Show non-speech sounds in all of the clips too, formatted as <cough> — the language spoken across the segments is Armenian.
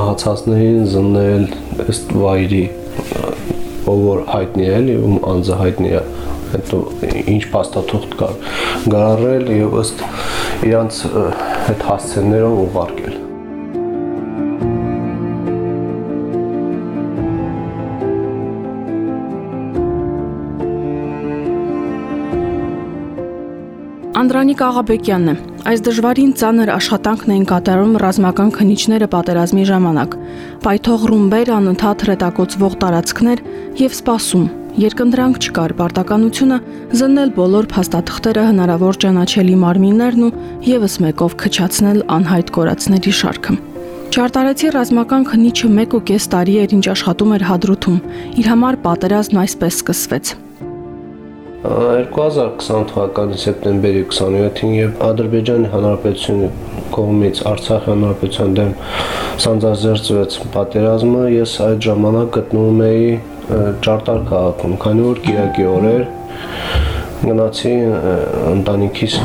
մահացածներին զննել ըստ վայրի ով որ հայտնի է էլի ում անձը հայտնի է հետո ինչ փաստաթուղթ կար գարարել եւ ըստ իրանց այդ հասցեներով ուղարկել Անդրանիկ Աղաբեկյանն է։ Այս դժվարին ծանր աշխատանքն էին կատարում ռազմական քնիչները պատերազմի ժամանակ։ Պայթող ռումբեր, անընդհատ հրետակոծվող տարածքներ եւ սպասում։ Երկընտրանք չկար պարտականությունը զննել բոլոր փաստաթղթերը հնարավոր ճանաչելի մարմիններն ու եւս մեկով քչացնել անհայտ կորածների շարքը։ Չարտարեցի ռազմական քնիչը 1.5 տարի էր ինչ աշխատում էր Հադրութում։ Իր համար պատերազմն այսպես սկսվեց։ 2020 թվականի սեպտեմբերի 27-ին եւ Ադրբեջանի Հանրապետությունը կողմից Արցախ Հանրապետության դեմ սանձազերծվեց պատերազմը, ես այդ ժամանակ գտնվում էի Ճարտար քաղաքում, քանի որ Կիրակի օրեր գնացի ընտանիքիս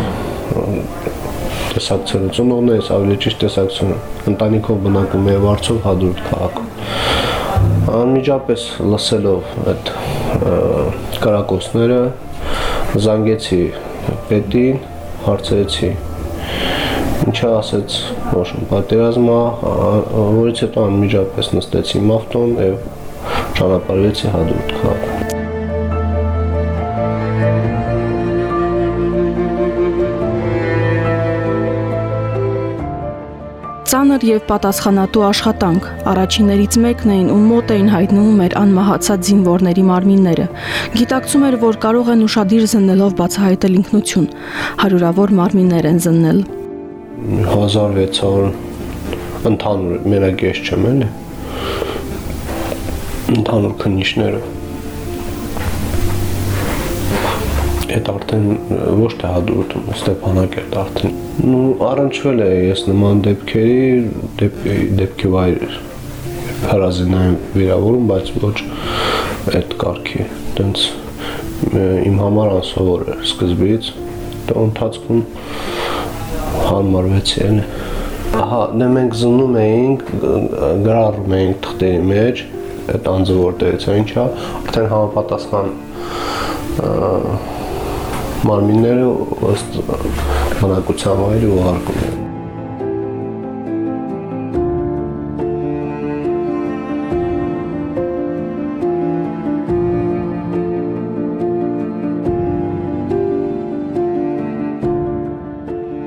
տեսակցություն ծնողներս ավելի ճիշտ տեսակցություն ընտանիքով բնակում եմ Վարչով Հադրութ քաղաքում անմիջապես լսելով այդ կարակոսները զանգեցի պետին, հարցրեցի ինչա ասեց որ պատերազմա որից հետո անմիջապես նստեցի մավտոն եւ ճանապարհվեցի հադրուտ քաղաք ծանր եւ պատասխանատու աշխատանք։ Առաջիներից մեկն էին, ում մոտ էին հայտնվում էր անմահացած զինվորների մարմինները։ Գիտակցում էր, որ կարող են ուրشادիր զննելով բացահայտել ինքնություն։ Հարյուրավոր մարմիններ են զննել։ 1600 ընդհանուր մենակ ես չեմ էլի ընդհանուր քննիչները այդ արդեն ոչ թե հադրուտում Ստեփանակերտ արդեն նու առնչվել է ես նման դեպքերի դեպքի դեպքի վայր հրազենային վիրավորում բայց ոչ այդ կարգի տենց իմ համար անսովոր էր սկզբից դա ընթացքում հարմարվեցի էլի ահա դե մենք զննում էինք գրառում էինք թղթերի մեջ այդ անձը որտեղից է ինչա արդեն համապատասխան մարմինները ըստ բնակության վայրի ուղարկում են։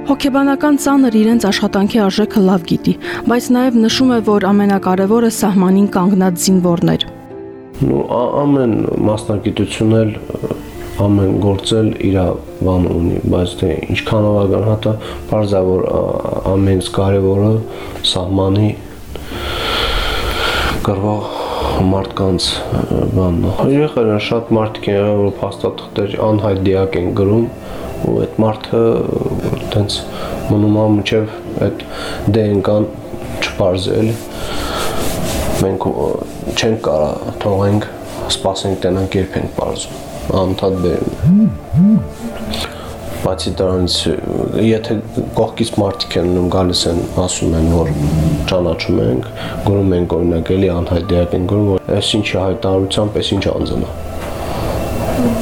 Հոգեբանական ծանր իրենց աշխատանքի արժեքը լավ գիտի, բայց նաև նշում է, որ ամենակարևորը սահմանին կանգնած զինվորներ։ Ну ամեն մասնագիտություն էլ ամեն գործել իր բան ունի, բայց դե ինչքանով է գնահատա, բարձա որ ամենից կարևորը սահմանի գրվող մարդկանց բանն է։ Եղել են շատ մարդիկ են եղել, որ փաստաթղթեր անհայտ դիակ են գրում ու այդ մարդը տենց մնում է մինչև այդ դենկան չբարձել։ Մենք չենք կարա թողենք սպասենք տենանք երբ ենք բարձում անդադ բերում բացի դրանից եթե կողքից մարդիկ են ունում գալիս են ասում են որ ճանաչում ենք գրում ենք օրինակ էլի անհայտ դեպք են գրում որ այս ինչի հայտարարությամբ էս ինչ անձնա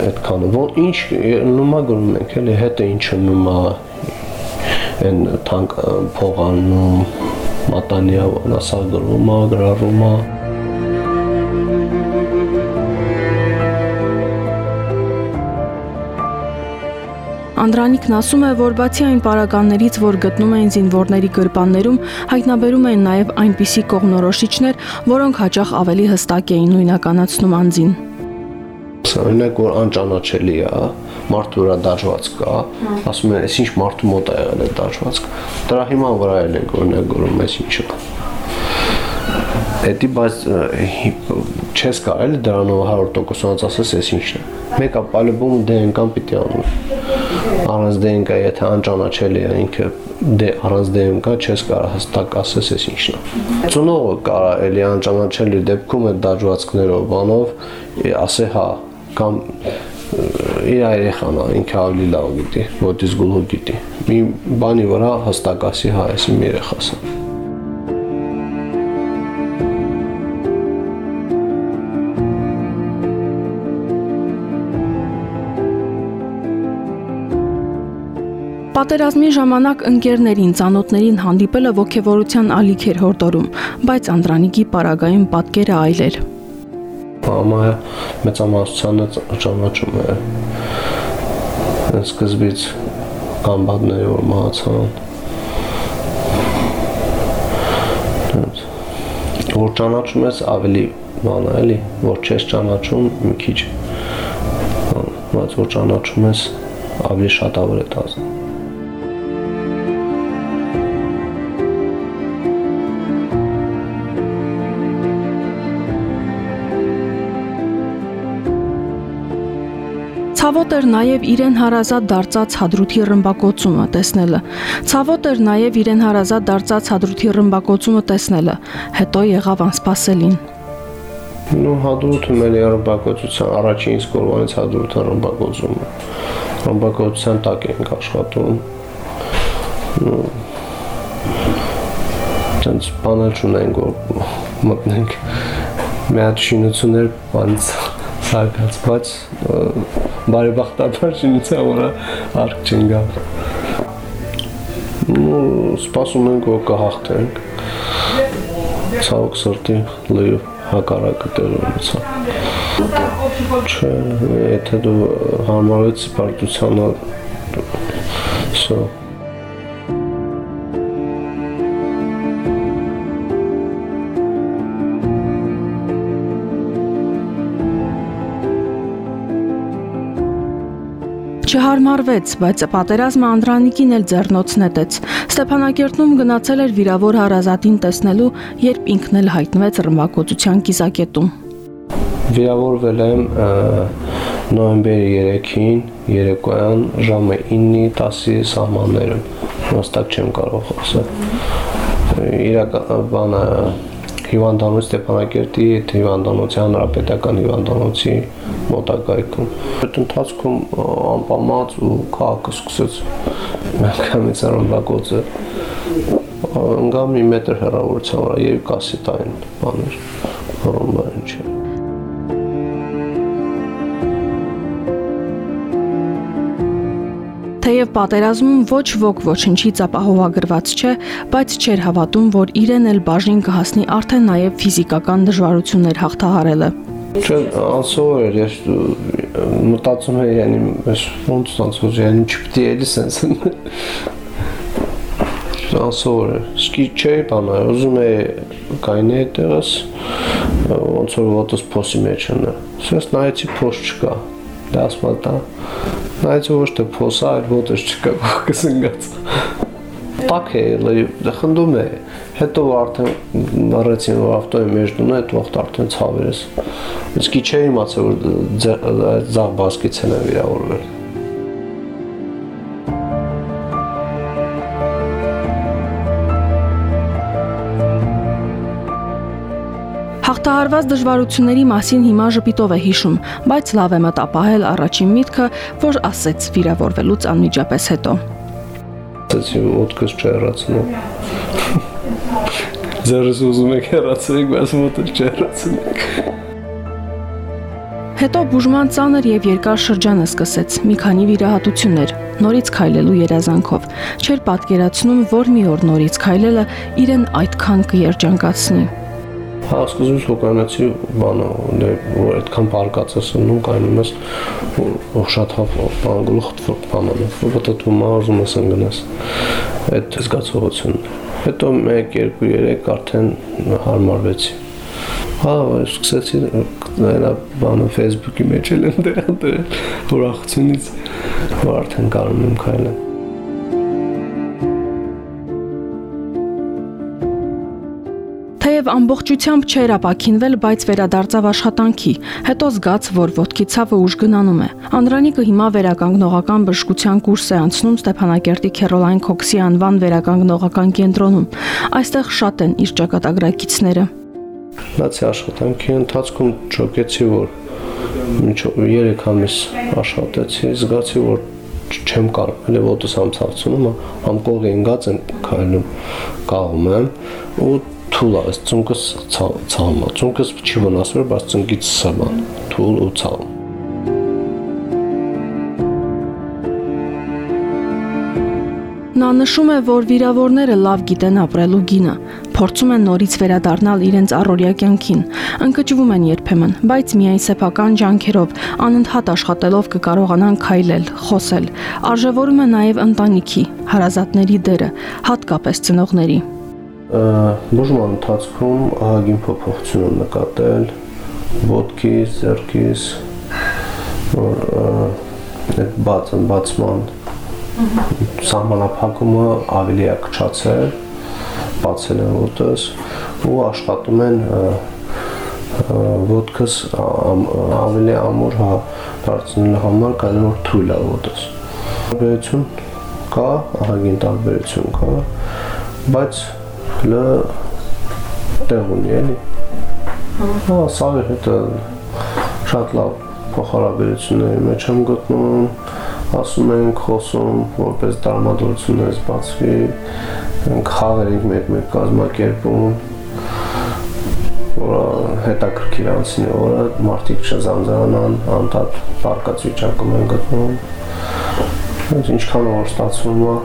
այդքանը որ ինչ նոմա գրում ենք էլի հետը ինչը նոմա են թանկ փողանում մատանիա նասա գրում Անդրանիկն ասում է, որ բացի այն պարագաներից, որ գտնում էին զինվորների գրպաններում, հայտնաբերում էին նաև այնպիսի կողմնորոշիչներ, որոնք հաճախ ավելի հստակ էին նույնականացնում անձին։ Օրինակ որ անճանաչելի է, մարդու վրա դաջված կա, ասում են, «Էս ինչ մարդու մոտ է եղել է դաջված»։ Դրա հիման վրա էլ է օրինակ գրում, «Էս ինչը»։ Էդի բայց չես կարելի դրանով 100%-ից ասես էս ինչն է։ Մեկը պալեբում DNK-ն պիտի անում։ Առանց DNK-ի եթե անճանաչելի է ինքը դե առանց DNK չես կարող հստակ ասես էս ինչն է։ Ծնողը կարա էլի անճանաչելի դեպքում այդ դաջվածքներով բանով ասե հա կամ իր երեխան ինքը ավելի լավ գիտի, որտից գլուխ գիտի։ Մի բանի վրա հստակ ասի հա, ես իմ երեխաս եմ։ Պատերազմի ժամանակ ընկերներին, ծանոթներին հանդիպելը ողքեվորության ալիք էր հորդորում, բայց Անդրանիկի պարագայում պատկերը այլ էր։ Մամա մեծամասնությանը ճանաչում է։ սկզբից կամբատները որ մահացան։ Որ ճանաչում ես ավելի բան է, էլի, որ չես ճանաչում մի քիչ բայց որ ճանաչում ես ավելի շատավոր է դասը Ցավոտ էր նաև իրեն հարազատ դարձած հադրութի ռմբակոծումը տեսնելը։ Ցավոտ էր նաև իրեն հարազատ դարձած հադրութի ռմբակոծումը տեսնելը։ Հետո եղավ անսպասելին։ Նու հադրութը մեր ռմբակոծության առաջին իսկ օրվանից հադրութը ռմբակոծումը։ Ռմբակոծության տակ ենք աշխատում։ Նու տենց բանել չունենք որ մտնենք։ Մի հատ շինություններ բանից սարկած, բայց բարեբախտաբար շինության վրա արկ չեն գա։ Ну, սպասում ենք, որ կհաղթենք։ Ցավոք սրտի լիվ հակառակը տեղի ունեցա։ Չէ, եթե դու համարեցի պարտությանը, սա Չհարմարվեց, բայց պատերազմը Անդրանիկին էլ ձեռնոց նետեց։ Ստեփանակերտնում գնացել էր վիրավոր հարազատին տեսնելու, երբ ինքն էլ հայտնվեց ռմբակոծության կիզակետում։ Վիրավորվել եմ նոյեմբերի 3-ին երեկոյան ժամը 9-ի 10-ի սահմաններում։ Հստակ չեմ կարող ասել։ Իրական բանը հիվանդանոց Ստեփանակերտի հիվանդանոցի հանրապետական հիվանդանոցի մոտակայքում։ Այդ ընթացքում անպամած ու քաղաքը սկսեց միանգամից ռմբակոծը ընկա մի մետր հեռավորության վրա եւ կասետային բաներ ռումբային չէ Թեև պատերազմում ոչ ոք ոչնչից ապահովագրված չէ, բայց չէր հավատում, որ իրեն էլ բաժին կհասնի արդեն նաև ֆիզիկական դժվարություններ հաղթահարելը։ Չէ, անսովոր էր, ես մտածում եի, yəni, ես ոնց ոնց որ yəni չպիտի էլի սենց անսովոր է։ Սկի չէ, բանա, ուզում է կայնի այդտեղս ոնց որ ոտոս փոսի մեջ ընա։ Սենց նայեցի փոս չկա։ Դա ասֆալտ է նայած ոչ թե փոսա, այլ ոտս չկա կողքս ընկած։ Տակ է, լի խնդում է։ Հետո արդեն նարեցին որ ավտոյի մեջ դունը, այդ վաղտ արդեն ցավերս։ Իսկ չէի իմացել որ ձախ բասկից են վիրավորվել։ Հաղթահարված դժվարությունների մասին հիմա ժպիտով է հիշում, բայց լավ է մտապահել առաջին միտքը, որ ասեց վիրավորվելուց անմիջապես հետո։ Ասեցի ոդկս չհեռացնում։ <laughs> Ձերս ուզում եք հեռացնեք, բայց ոդը չհեռացնեք։ Հետո բուժման ծանր եւ երկար շրջանը սկսեց՝ մի քանի վիրահատություններ, նորից քայլելու երազանքով։ Չէր պատկերացնում, որ մի օր նորից քայլելը իրեն այդքան կերջանկացնի։ Հա, սկզբից հոկանացի բանը, դե որ այդքան բարկացած սնում կայնում ես որ շատ հավ բան գլուխ բանը, որովհետեւ դու մարզում ես ընկնես։ Այդ զգացողությունն։ Հետո 1 2 3 արդեն հարմարվեցի։ Հա, սկսեցի նայել բանը Facebook-ի մեջ էլ եմ դրել, ուրախությունից, որ արդեն կարող եմ քայլել։ Եվ ամբողջությամբ չէր ապակինվել, բայց վերադարձավ աշխատանքի։ Հետո զգաց, որ ոտքի ցավը ուժ գնանում է։ Անդրանիկը հիմա վերականգնողական բժշկության կուրս է անցնում Ստեփանակերտի Քերոլայն Քոքսի անվան վերականգնողական կենտրոնում։ Այստեղ շատ են իր ճակատագրակիցները։ Բացի աշխատանքի ընթացքում ճոգեցի, որ միջով 3 ամիս աշխատեցի, զգացի, որ չեմ կարող, elə ոտս ամցացնում, անկողի ընկած եմ քայլում, կաղում եմ ու թուլ է, ծունկս ցավում է։ Ծունկս չի վնասվել, բայց ծնկից սաբան, թուլ ու ցավում։ Նա նշում է, որ վիրավորները լավ գիտեն ապրելու գինը, փորձում են նորից վերադառնալ իրենց առօրյա կյանքին, ընկճվում են երբեմն, բայց միայն սեփական ջանքերով, անընդհատ աշխատելով կկարողանան քայլել, խոսել։ Արժևորում է նաև ընտանիքի, հարազատների դերը, հատկապես ծնողների։ Բուժման ընթացքում ահագին փոփոխություն եմ նկատել ոտքիս, ձեռքիս, որ այդ բաց բացման սահմանափակումը ավելի է կչացել, բացել են ոտս ու աշխատում են ոտքս ավելի ամուր հա դարձնելու համար կարելի որ թույլ է ոտս։ Տարբերություն կա, ահագին տարբերություն կա, բայց լը տեղ ունի էլի։ Հա, սա հետ շատ լավ փոխհարաբերությունների մեջ եմ գտնում ասում ենք, խոսում, որպես դրամատուրգություններից բացվի, խաղեր ենք մեկ-մեկ կազմակերպում, որը հետաքրքիր անցնի օրը, մարդիկ չզանզանան, անդադ բարկած վիճակում են գտնում։ Հենց ինչքան որ ստացվում է,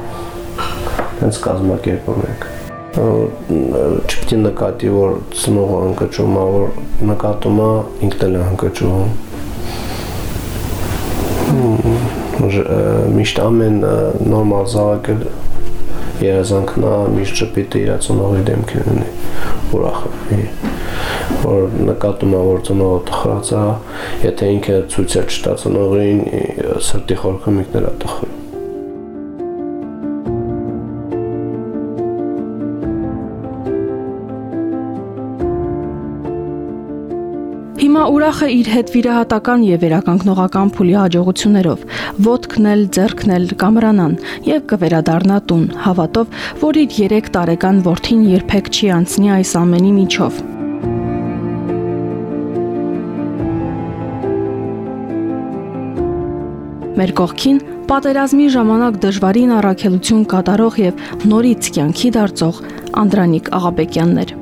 հենց կազմակերպում ենք չպիտի նկատի, որ ծնողը ընկճում է, որ նկատում է, ինքն էլ է ընկճում միշտ ամեն նորմալ զավակել երազանքնա միշտ ճպիտը իր ծնողի դեմքին ունի ուրախի որ նկատում է որ ծնողը տխրած է եթե ինքը ցույց է չտա ծնողին սրտի խորքում ինքն էլ է տխրում Հիմա ուրախ է իր հետ վիրահատական եւ վերականգնողական փուլի հաջողություններով։ Ոտքն էլ, ձեռքն էլ կամրանան եւ կվերադառնա տուն, հավատով, որ իր 3 տարեկան որդին երբեք չի անցնի այս ամենի միջով։ Մեր կողքին պատերազմի ժամանակ դժվարին առաքելություն կատարող եւ նորից կյանքի դարձող Անդրանիկ Աղաբեկյաններ